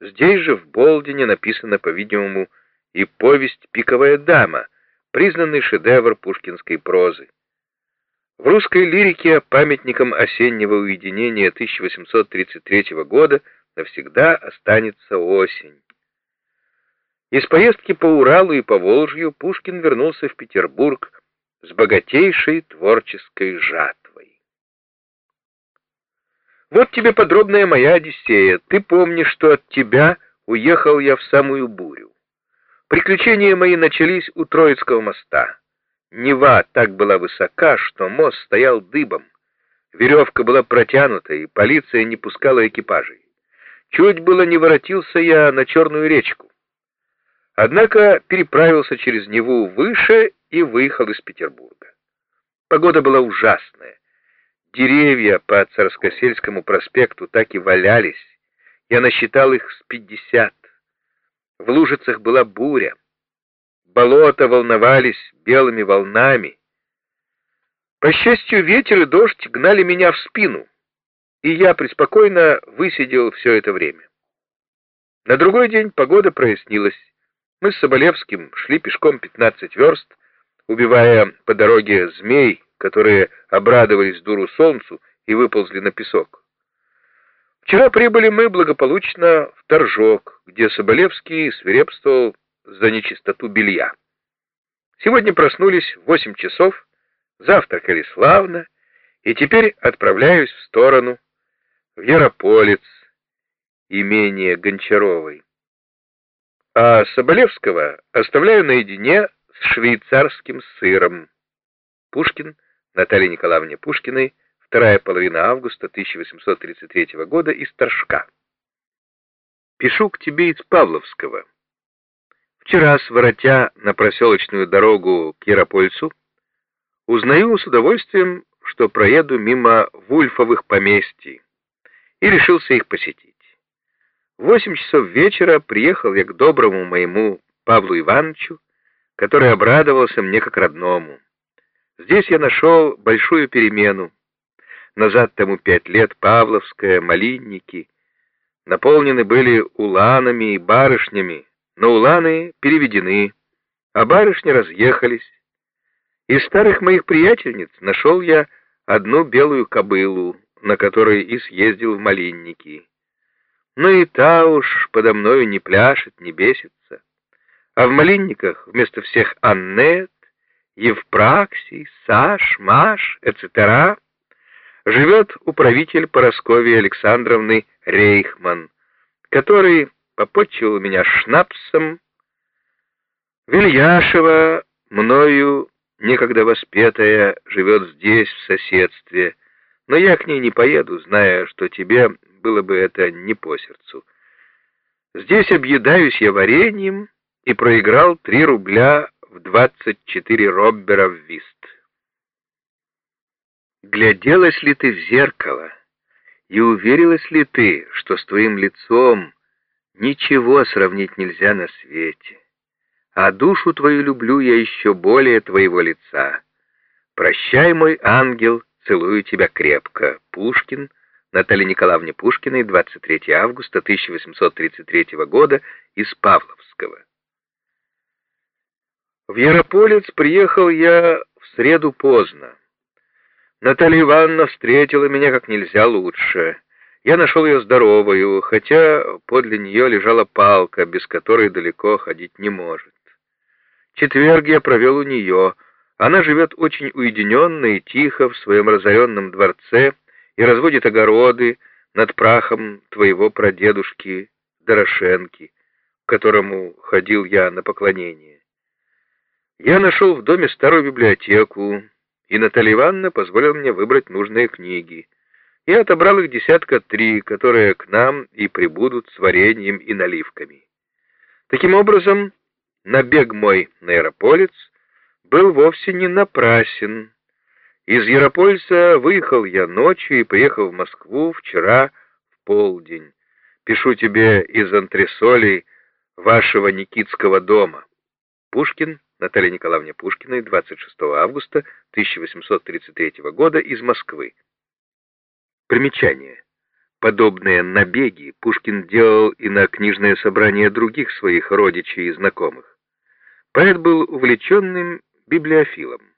Здесь же, в Болдине, написана, по-видимому, и повесть «Пиковая дама», признанный шедевр пушкинской прозы. В русской лирике памятником осеннего уединения 1833 года навсегда останется осень. Из поездки по Уралу и по Волжью Пушкин вернулся в Петербург с богатейшей творческой жатвой. Вот тебе подробная моя Одиссея. Ты помнишь, что от тебя уехал я в самую бурю. Приключения мои начались у Троицкого моста. Нева так была высока, что мост стоял дыбом. Веревка была протянута, и полиция не пускала экипажей. Чуть было не воротился я на Черную речку. Однако переправился через Неву выше и выехал из Петербурга. Погода была ужасная. Деревья по Царскосельскому проспекту так и валялись. Я насчитал их с пятьдесят. В Лужицах была буря. Болота волновались белыми волнами. По счастью, ветер и дождь гнали меня в спину, и я преспокойно высидел все это время. На другой день погода прояснилась. Мы с Соболевским шли пешком 15 верст, убивая по дороге змей, которые обрадовались дуру солнцу и выползли на песок. Вчера прибыли мы благополучно в Торжок, где Соболевский свирепствовал за нечистоту белья. Сегодня проснулись в восемь часов, завтракали славно, и теперь отправляюсь в сторону, в Ярополец, имение Гончаровой. А Соболевского оставляю наедине с швейцарским сыром. Пушкин Наталье Николаевне Пушкиной Вторая половина августа 1833 года из Торжка. Пишу к тебе из Павловского. Вчера, своротя на проселочную дорогу к Яропольцу, узнаю с удовольствием, что проеду мимо Вульфовых поместий, и решился их посетить. В восемь часов вечера приехал я к доброму моему Павлу Ивановичу, который обрадовался мне как родному. Здесь я нашел большую перемену, назад тому пять лет, Павловская, Малинники, наполнены были уланами и барышнями, но уланы переведены, а барышни разъехались. Из старых моих приятельниц нашел я одну белую кобылу, на которой и съездил в Малинники. Но и та уж подо мною не пляшет, не бесится. А в Малинниках вместо всех Аннет, Евпраксий, Саш, Маш, etc живет управитель Поросковья Александровны Рейхман, который попотчевал меня шнапсом. Вильяшева, мною некогда воспетая, живет здесь, в соседстве, но я к ней не поеду, зная, что тебе было бы это не по сердцу. Здесь объедаюсь я вареньем и проиграл три рубля в двадцать четыре роббера в вист. Гляделась ли ты в зеркало, и уверилась ли ты, что с твоим лицом ничего сравнить нельзя на свете? А душу твою люблю я еще более твоего лица. Прощай, мой ангел, целую тебя крепко. Пушкин, Наталья Николаевна Пушкиной, 23 августа 1833 года, из Павловского. В Ярополец приехал я в среду поздно. Наталья Ивановна встретила меня как нельзя лучше. Я нашел ее здоровую, хотя подле нее лежала палка, без которой далеко ходить не может. Четверг я провел у нее. Она живет очень уединенно и тихо в своем разоренном дворце и разводит огороды над прахом твоего прадедушки Дорошенки, к которому ходил я на поклонение. Я нашел в доме старую библиотеку, и Наталья Ивановна позволила мне выбрать нужные книги. Я отобрал их десятка три, которые к нам и прибудут с вареньем и наливками. Таким образом, набег мой на Ярополец был вовсе не напрасен. Из Яропольца выехал я ночью и приехал в Москву вчера в полдень. Пишу тебе из антресолей вашего Никитского дома. Пушкин Наталье Николаевне Пушкиной 26 августа 1833 года из Москвы. Примечание. подобные набеги Пушкин делал и на книжное собрание других своих родичей и знакомых. Поэт был увлеченным библиофилом.